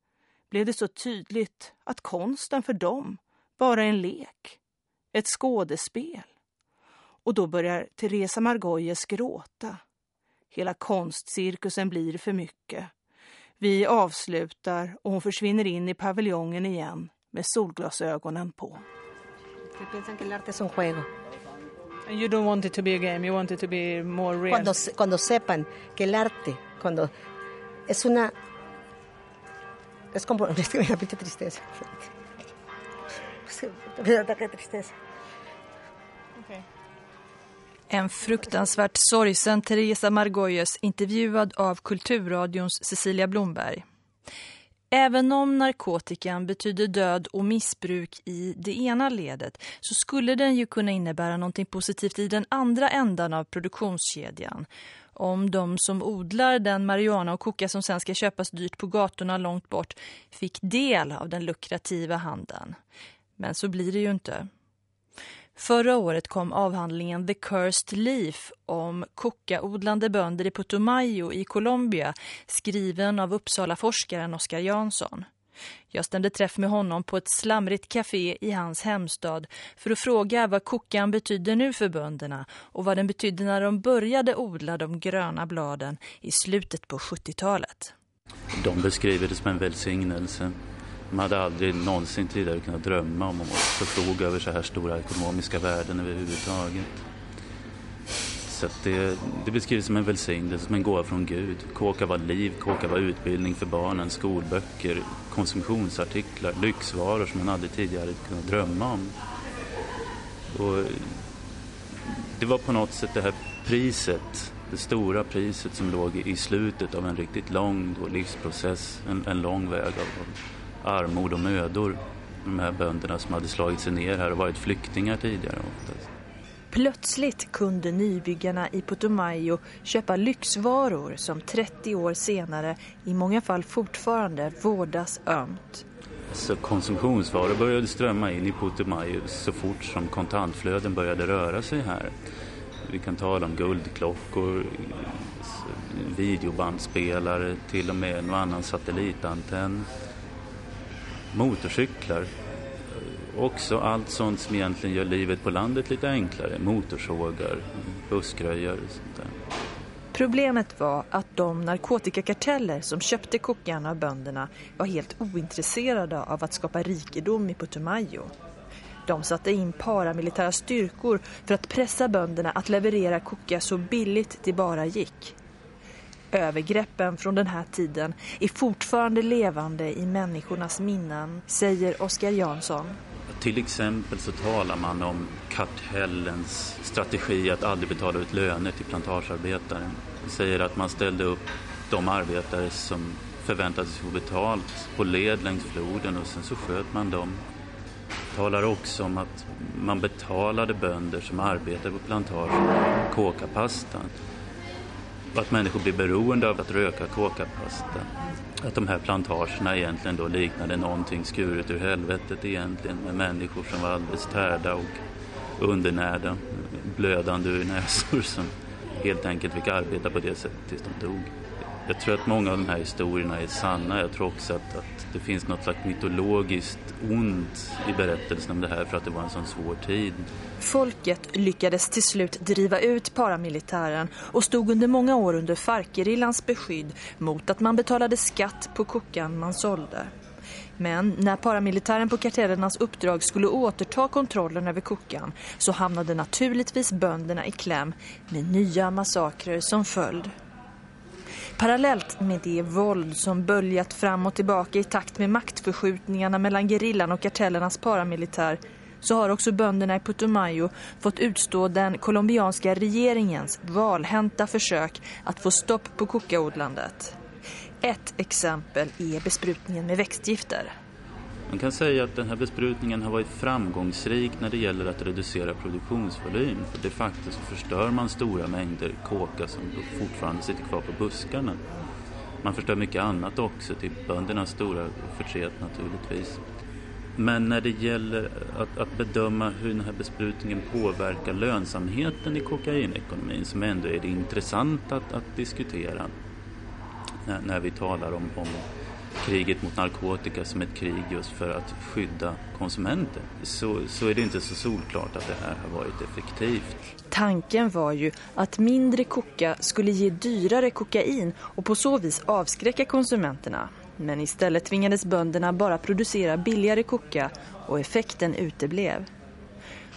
blev det så tydligt att konsten för dem bara en lek, ett skådespel. Och då börjar Teresa Margoyes gråta. Hela konstcirkusen blir för mycket. Vi avslutar och hon försvinner in i paviljongen igen med solglasögonen på. You don't want it to be a game, you want it to be more real.
Cuando, cuando sepan que el arte, cuando es una... Es como... Es que me da mucha Me da tristeza.
En fruktansvärt sorgsen Teresa Margoyes intervjuad av Kulturradions Cecilia Blomberg. Även om narkotikan betyder död och missbruk i det ena ledet så skulle den ju kunna innebära något positivt i den andra ändan av produktionskedjan. Om de som odlar den marijuana och koka som sen ska köpas dyrt på gatorna långt bort fick del av den lukrativa handeln. Men så blir det ju inte. Förra året kom avhandlingen The Cursed Leaf om kokaodlande bönder i Putumayo i Colombia skriven av Uppsala-forskaren Oskar Jansson. Jag stämde träff med honom på ett slamrigt café i hans hemstad för att fråga vad kokan betyder nu för bönderna och vad den betydde när de började odla de gröna bladen i slutet på 70-talet.
De beskriver det som en välsignelse man hade aldrig någonsin tidigare kunnat drömma om att förfoga över så här stora ekonomiska värden överhuvudtaget. Så det, det beskrivs som en välsignelse, som en gåva från Gud. Kåka var liv, kåka var utbildning för barnen, skolböcker, konsumtionsartiklar, lyxvaror som man aldrig tidigare kunnat drömma om. Och det var på något sätt det här priset, det stora priset som låg i slutet av en riktigt lång livsprocess, en, en lång väg av armod och mödor. De här bönderna som hade slagit sig ner här och varit flyktingar tidigare.
Plötsligt kunde nybyggarna i Putumayo köpa lyxvaror som 30 år senare i många fall fortfarande vårdas ömt.
Så konsumtionsvaror började strömma in i Putumayo så fort som kontantflöden började röra sig här. Vi kan tala om guldklockor, videobandspelare, till och med en annan satellitantenn motorcyklar. Också allt sånt som egentligen gör livet på landet lite enklare. Motorsågar, buskröjar och sånt där.
Problemet var att de narkotikakarteller som köpte kokain av bönderna var helt ointresserade av att skapa rikedom i Putumayo. De satte in paramilitära styrkor för att pressa bönderna att leverera koka så billigt det bara gick. Övergreppen från den här tiden är fortfarande levande i människornas minnen, säger Oskar Jansson.
Till exempel så talar man om kartellens strategi att aldrig betala ut löner till plantagearbetare. Det säger att man ställde upp de arbetare som förväntades få betalt på led längs floden och sen så sköt man dem. Talar också om att man betalade bönder som arbetade på plantagen kåkapastan att människor blir beroende av att röka kåkapasta. Att de här plantagerna egentligen då liknade någonting skuret ur helvetet egentligen med människor som var alldeles tärda och undernärda, blödande ur näsor som helt enkelt fick arbeta på det sättet tills de dog. Jag tror att många av de här historierna är sanna. Jag tror också att, att det finns något slags mytologiskt ont i berättelsen om det här för att det var en sån svår tid.
Folket lyckades till slut driva ut paramilitären och stod under många år under Farkerillans beskydd mot att man betalade skatt på kokan man sålde. Men när paramilitären på kartellernas uppdrag skulle återta kontrollen över kokan så hamnade naturligtvis bönderna i kläm med nya massakrer som följd. Parallellt med det våld som böljat fram och tillbaka i takt med maktförskjutningarna mellan gerillan och kartellernas paramilitär så har också bönderna i Putumayo fått utstå den colombianska regeringens valhänta försök att få stopp på kokaodlandet. Ett exempel är besprutningen med växtgifter.
Man kan säga att den här besprutningen har varit framgångsrik när det gäller att reducera produktionsvolym. För de facto så förstör man stora mängder kåka som fortfarande sitter kvar på buskarna. Man förstör mycket annat också, till böndernas stora förtret naturligtvis. Men när det gäller att, att, bedöma hur den här besprutningen påverkar lönsamheten i kokainekonomin som ändå är det intressant att, att diskutera när, när, vi talar om, om kriget mot narkotika som ett krig just för att skydda konsumenter så, så är det inte så solklart att det här har varit effektivt.
Tanken var ju att mindre koka skulle ge dyrare kokain och på så vis avskräcka konsumenterna. Men istället tvingades bönderna bara producera billigare koka och effekten uteblev.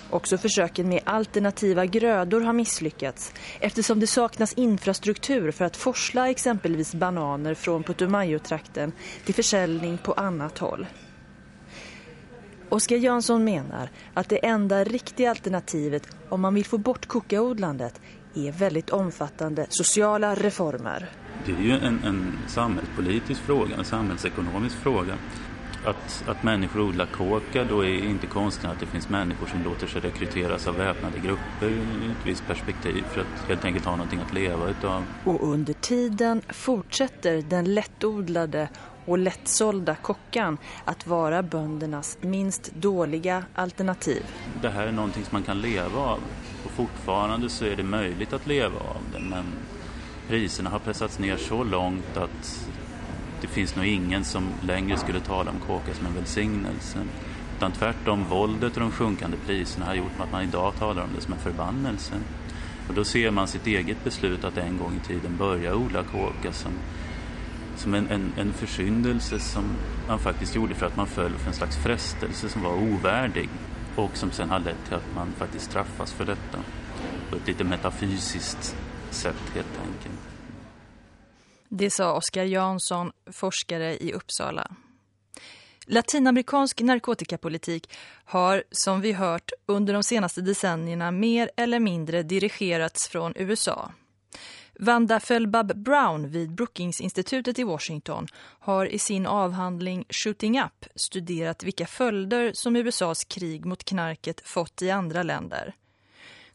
Också försöken med alternativa grödor har misslyckats eftersom det saknas infrastruktur för att forsla exempelvis bananer från Putumayo-trakten till försäljning på annat håll. Oskar Jansson menar att det enda riktiga alternativet om man vill få bort kokaodlandet är väldigt omfattande sociala reformer.
Det är ju en, en samhällspolitisk fråga, en samhällsekonomisk fråga. Att, att människor odlar kåka, då är inte konstigt att det finns människor som låter sig rekryteras av väpnade grupper i ett visst perspektiv för att helt enkelt ha någonting att leva utav.
Och under tiden fortsätter den lättodlade och lättsålda kockan att vara böndernas minst dåliga alternativ.
Det här är någonting som man kan leva av och fortfarande så är det möjligt att leva av det men priserna har pressats ner så långt att det finns nog ingen som längre skulle tala om kåka som en välsignelse. Utan tvärtom, våldet och de sjunkande priserna har gjort att man idag talar om det som en förbannelse. Och då ser man sitt eget beslut att en gång i tiden börja odla kåka som, som en, en, en försyndelse som man faktiskt gjorde för att man föll för en slags frestelse som var ovärdig och som sen har lett till att man faktiskt straffas för detta på ett lite metafysiskt sätt helt enkelt.
Det sa Oskar Jansson, forskare i Uppsala. Latinamerikansk narkotikapolitik har, som vi hört, under de senaste decennierna mer eller mindre dirigerats från USA. Vanda Fellbab Brown vid Brookings-institutet i Washington har i sin avhandling Shooting Up studerat vilka följder som USAs krig mot knarket fått i andra länder.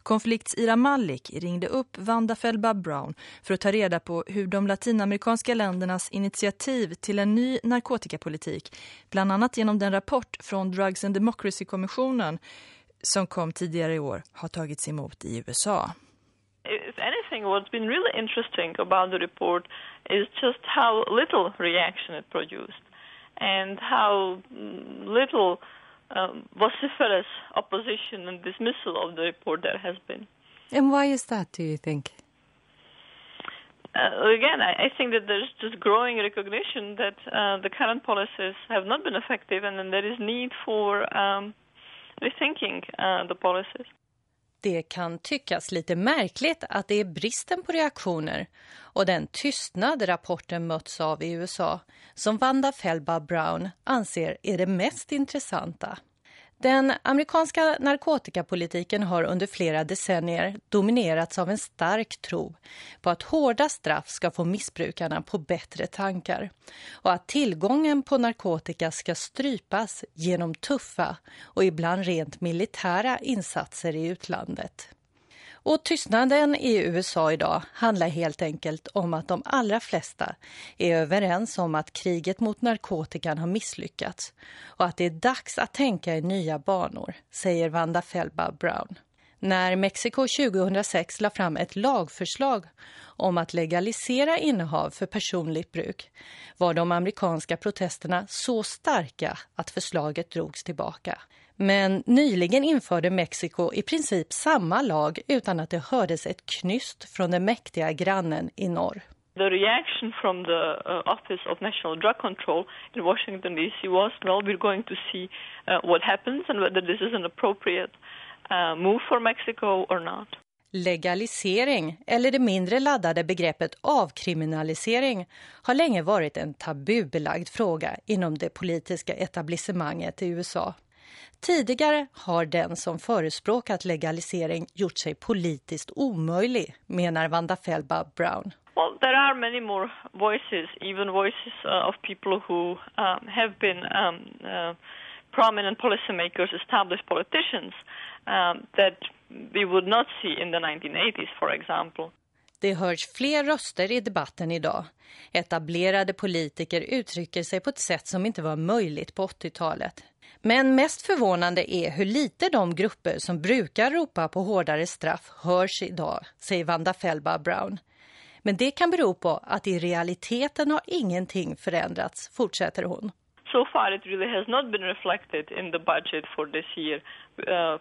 Konflikts-Ira Malik ringde upp Vanda Felba Brown för att ta reda på hur de latinamerikanska ländernas initiativ till en ny narkotikapolitik, bland annat genom den rapport från Drugs and Democracy-kommissionen som kom tidigare i år, har tagits emot i USA.
If anything, what's been really interesting about the report is just how little reaction it produced and how little um, vociferous opposition and dismissal of the report there has been.
And why is that, do you think?
Uh, again, I, I, think that there's just growing recognition that uh, the current policies have not been effective and then there is need for um, rethinking uh, the policies.
Det kan tyckas lite märkligt att det är bristen på reaktioner och den tystnad rapporten möts av i USA som Vanda Felba Brown anser är det mest intressanta. Den amerikanska narkotikapolitiken har under flera decennier dominerats av en stark tro på att hårda straff ska få missbrukarna på bättre tankar och att tillgången på narkotika ska strypas genom tuffa och ibland rent militära insatser i utlandet. Och tystnaden i USA idag handlar helt enkelt om att de allra flesta är överens om att kriget mot narkotikan har misslyckats och att det är dags att tänka i nya banor, säger Wanda Felba Brown. När Mexiko 2006 la fram ett lagförslag om att legalisera innehav för personligt bruk var de amerikanska protesterna så starka att förslaget drogs tillbaka. Men nyligen införde Mexiko i princip samma lag utan att det hördes ett knyst från den mäktiga grannen i norr.
The reaction from the uh, Office of National Drug Control in Washington DC was, well, we're going to see uh, what happens and whether this is an appropriate uh, move for Mexico or not.
Legalisering, eller det mindre laddade begreppet avkriminalisering, har länge varit en tabubelagd fråga inom det politiska etablissemanget i USA. Tidigare har den som förespråkat legalisering gjort sig politiskt omöjlig, menar Vanda Felba Brown.
Well, there are many more voices, even voices uh, of people who um, have been um, uh, prominent policymakers, established politicians, um, that we would not see in the 1980s, for example.
Det hörs fler röster i debatten idag. Etablerade politiker uttrycker sig på ett sätt som inte var möjligt på 80-talet. Men mest förvånande är hur lite de grupper som brukar ropa på hårdare straff hörs idag, säger Vanda Felba Brown. Men det kan bero på att i realiteten har ingenting förändrats, fortsätter hon.
So far it really has not been reflected in the budget for this year, uh,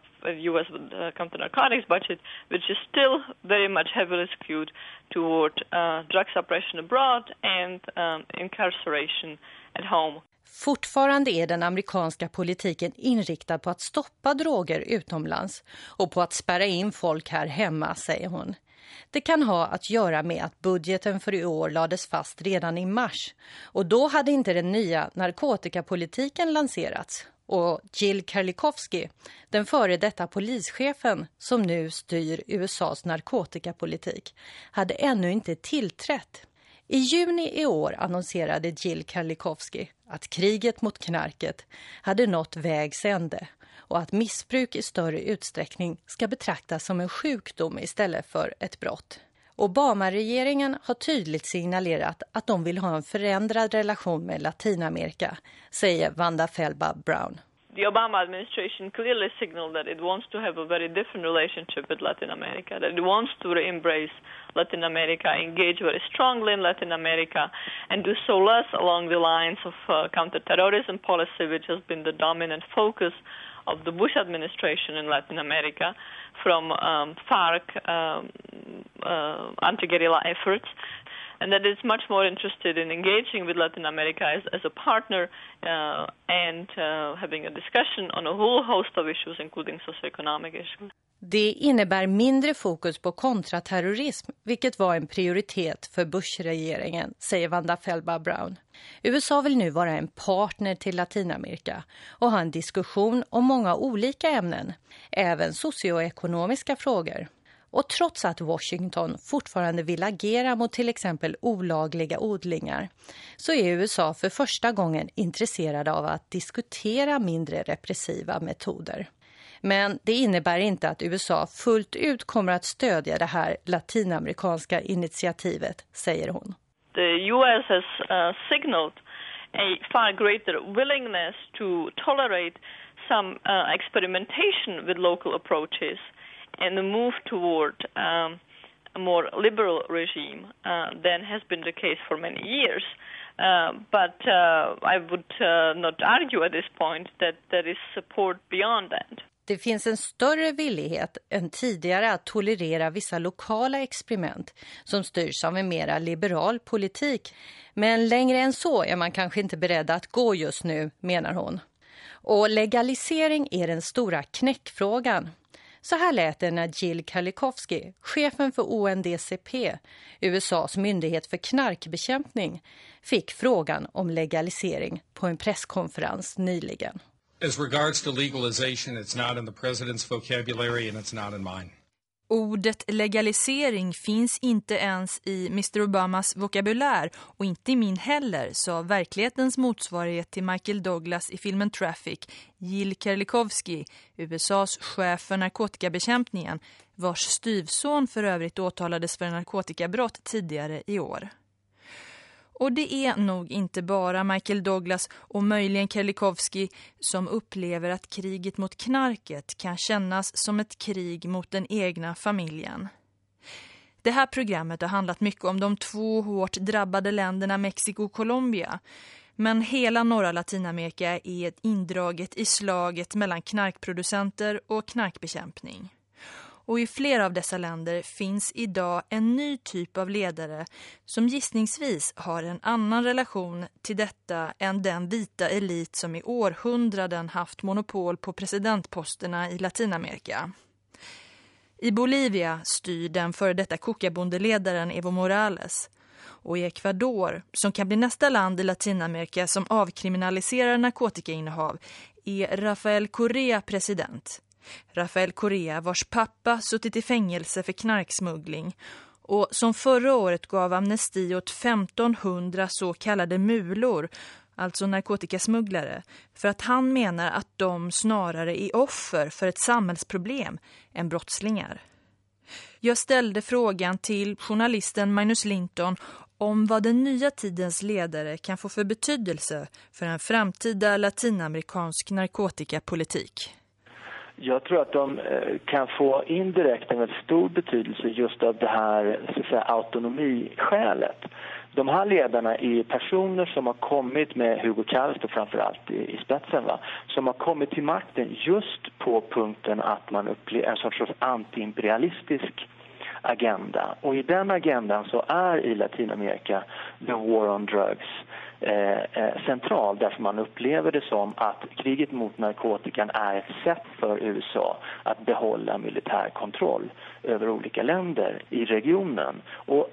U.S. Uh, counter narcotics budget, which is still very much heavily skewed toward uh, drug suppression abroad and um, incarceration at home.
Fortfarande är den amerikanska politiken inriktad på att stoppa droger utomlands och på att spärra in folk här hemma, säger hon. Det kan ha att göra med att budgeten för i år lades fast redan i mars och då hade inte den nya narkotikapolitiken lanserats. Och Jill Karlikovsky, den före detta polischefen som nu styr USAs narkotikapolitik, hade ännu inte tillträtt. I juni i år annonserade Jill Karlikovsky att kriget mot knarket hade nått vägs ände och att missbruk i större utsträckning ska betraktas som en sjukdom istället för ett brott. Obama-regeringen har tydligt signalerat att de vill ha en förändrad relation med Latinamerika, säger Vanda Felba Brown.
The Obama administration clearly signaled that it wants to have a very different relationship with Latin America, that it wants to embrace Latin America, engage very strongly in Latin America, and do so less along the lines of uh, counterterrorism policy, which has been the dominant focus of the Bush administration in Latin America, from um, FARC um, uh, anti-guerrilla efforts and that it's much more interested in engaging with Latin America as, as a partner uh, and uh, having a discussion on a whole host of issues, including socioeconomic issues.
Det innebär mindre fokus på kontraterrorism, vilket var en prioritet för Bush-regeringen, säger Vanda Felba Brown. USA vill nu vara en partner till Latinamerika och ha en diskussion om många olika ämnen, även socioekonomiska frågor. Och trots att Washington fortfarande vill agera mot till exempel olagliga odlingar så är USA för första gången intresserade av att diskutera mindre repressiva metoder. Men det innebär inte att USA fullt ut kommer att stödja det här latinamerikanska initiativet, säger hon.
The US has uh, signaled a far greater willingness to tolerate some uh, experimentation with local approaches and a move toward um, a more liberal regime uh, than has been the case for many years. Uh, but uh, I would uh, not argue at this point that there is support beyond that.
Det finns en större villighet än tidigare att tolerera vissa lokala experiment som styrs av en mera liberal politik. Men längre än så är man kanske inte beredd att gå just nu, menar hon. Och legalisering är den stora knäckfrågan. Så här lät det när Jill Kalikowski, chefen för ONDCP, USAs myndighet för knarkbekämpning, fick frågan om legalisering på en presskonferens nyligen.
As regards to legalization, it's not in the president's vocabulary and it's not in mine.
Ordet legalisering finns inte ens i Mr. Obamas vokabulär och inte i min heller, sa verklighetens motsvarighet till Michael Douglas i filmen Traffic, Jill Kerlikowski, USAs chef för narkotikabekämpningen, vars styvson för övrigt åtalades för narkotikabrott tidigare i år. Och det är nog inte bara Michael Douglas och möjligen Kerlikowski som upplever att kriget mot knarket kan kännas som ett krig mot den egna familjen. Det här programmet har handlat mycket om de två hårt drabbade länderna Mexiko och Colombia. Men hela norra Latinamerika är indraget i slaget mellan knarkproducenter och knarkbekämpning. Och i flera av dessa länder finns idag en ny typ av ledare som gissningsvis har en annan relation till detta än den vita elit som i århundraden haft monopol på presidentposterna i Latinamerika. I Bolivia styr den före detta kokabondeledaren Evo Morales och i Ecuador, som kan bli nästa land i Latinamerika som avkriminaliserar narkotikainnehav, är Rafael Correa president. Rafael Correa vars pappa suttit i fängelse för knarksmuggling och som förra året gav amnesti åt 1500 så kallade mulor, alltså narkotikasmugglare, för att han menar att de snarare är offer för ett samhällsproblem än brottslingar. Jag ställde frågan till journalisten Magnus Linton om vad den nya tidens ledare kan få för betydelse för en framtida latinamerikansk narkotikapolitik.
Jag tror att de eh, kan få indirekt en väldigt stor betydelse just av det här så att säga, autonomiskälet. De här ledarna är personer som har kommit med Hugo Chavez framförallt i, i spetsen, va? som har kommit till makten just på punkten att man upplever en sorts antiimperialistisk agenda. Och i den agendan så är i Latinamerika the war on drugs Eh, eh, central därför man upplever det som att kriget mot narkotikan är ett sätt för USA att behålla militär kontroll över olika länder i regionen. Och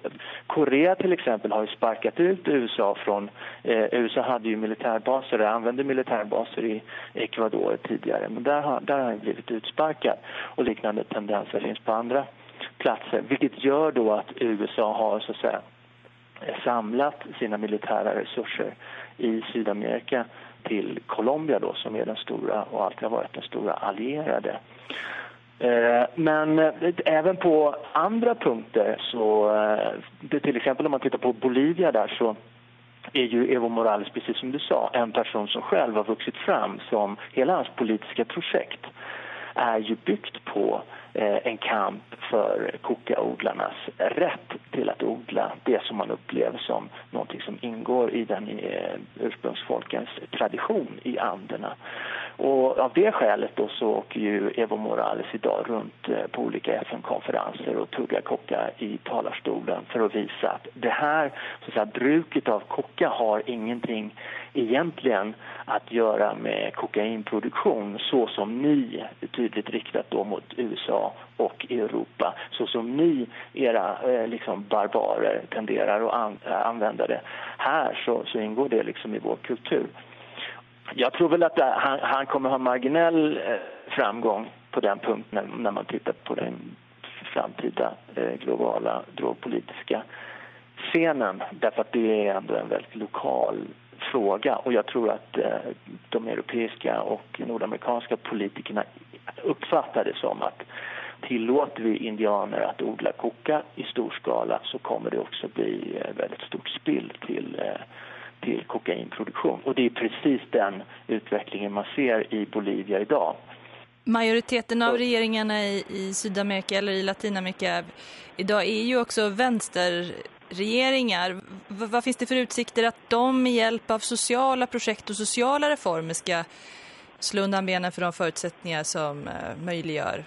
Korea till exempel har ju sparkat ut USA från... Eh, USA hade ju militärbaser, använde militärbaser i Ecuador tidigare men där har, där har han blivit utsparkad och liknande tendenser finns på andra platser. Vilket gör då att USA har så att säga samlat sina militära resurser i Sydamerika till Colombia då som är den stora och alltid har varit den stora allierade. Eh, men eh, även på andra punkter så, eh, till exempel om man tittar på Bolivia där så är ju Evo Morales, precis som du sa, en person som själv har vuxit fram som hela hans politiska projekt är ju byggt på eh, Eh, en kamp för kokaodlarnas rätt till att odla det som man upplever som någonting som ingår i den eh, ursprungsfolkens tradition i Anderna. Och av det skälet då så åker ju Evo Morales idag runt eh, på olika FN-konferenser och tuggar kocka i talarstolen för att visa att det här så att säga, bruket av kocka har ingenting egentligen att göra med kokainproduktion så som ni, tydligt riktat då mot USA och Europa, så som ni, era eh, liksom barbarer, tenderar att an eh, använda det. Här så, så ingår det liksom i vår kultur. Jag tror väl att det, han, han, kommer ha marginell eh, framgång på den punkten när, när man tittar på den framtida eh, globala drogpolitiska scenen. Därför att det är ändå en väldigt lokal fråga och jag tror att eh, de europeiska och nordamerikanska politikerna uppfattar det som att tillåter vi indianer att odla koka i stor skala så kommer det också bli eh, väldigt stort spill till eh, till kokainproduktion. Och det är precis den utvecklingen man ser i Bolivia idag.
Majoriteten av regeringarna i, i Sydamerika eller i Latinamerika idag är ju också regeringar, V vad finns det för utsikter att de med hjälp av sociala projekt och sociala reformer ska slå undan benen för de förutsättningar som eh, möjliggör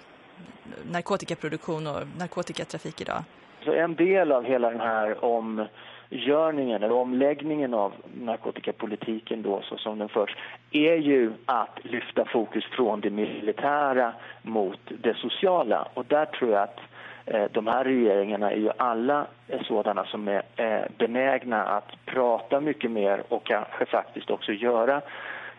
narkotikaproduktion och narkotikatrafik idag?
Så en del av hela den här om görningen eller omläggningen av narkotikapolitiken då så som den förs är ju att lyfta fokus från det militära mot det sociala och där tror jag att eh, Eh, de här regeringarna är ju alla sådana som är eh, benägna att prata mycket mer och kanske faktiskt också göra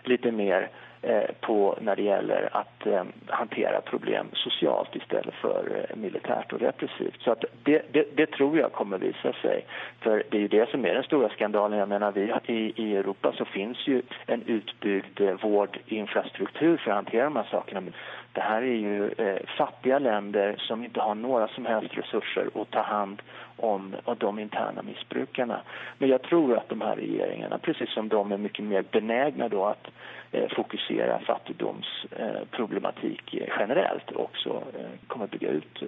lite mer eh, på när det gäller att eh, hantera problem socialt istället för eh, militärt och repressivt. Så att det, det, det, tror jag kommer visa sig. För det är ju det som är den stora skandalen. Jag menar, vi i, i Europa så finns ju en utbyggd vårdinfrastruktur för att hantera de här sakerna. Det här är ju eh, fattiga länder som inte har några som helst resurser att ta hand om de interna missbrukarna. Men jag tror att de här regeringarna, precis som de är mycket mer benägna då att eh, fokusera fattigdomsproblematik eh, generellt också eh, kommer bygga ut eh,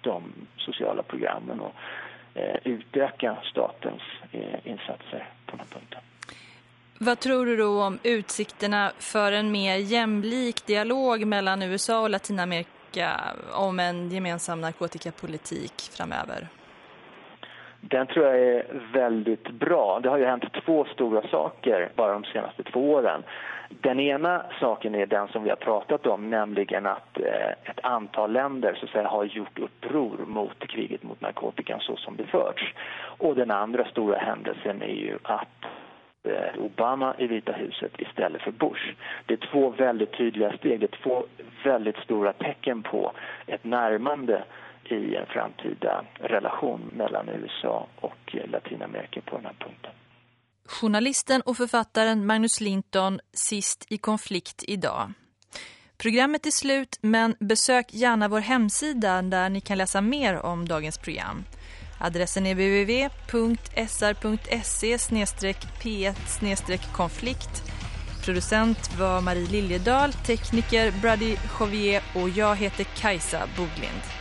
de sociala programmen och eh, utöka statens eh, insatser på den här punkten.
Vad tror du då om utsikterna för en mer jämlik dialog mellan USA och Latinamerika om en gemensam narkotikapolitik framöver?
Den tror jag är väldigt bra. Det har ju hänt två stora saker bara de senaste två åren. Den ena saken är den som vi har pratat om, nämligen att eh, ett antal länder så att säga, har gjort uppror mot kriget mot narkotikan så som det förts. Och den andra stora händelsen är ju att Eh, Obama i Vita huset istället för Bush. Det är två väldigt tydliga steg, det är två väldigt stora tecken på ett närmande i en framtida relation mellan USA och Latinamerika på den här punkten.
Journalisten och författaren Magnus Linton sist i konflikt idag. Programmet är slut men besök gärna vår hemsida där ni kan läsa mer om dagens program. Adressen är www.sr.se-p1-konflikt. Producent var Marie Liljedal, tekniker Brady Jovier och jag heter Kajsa Boglind.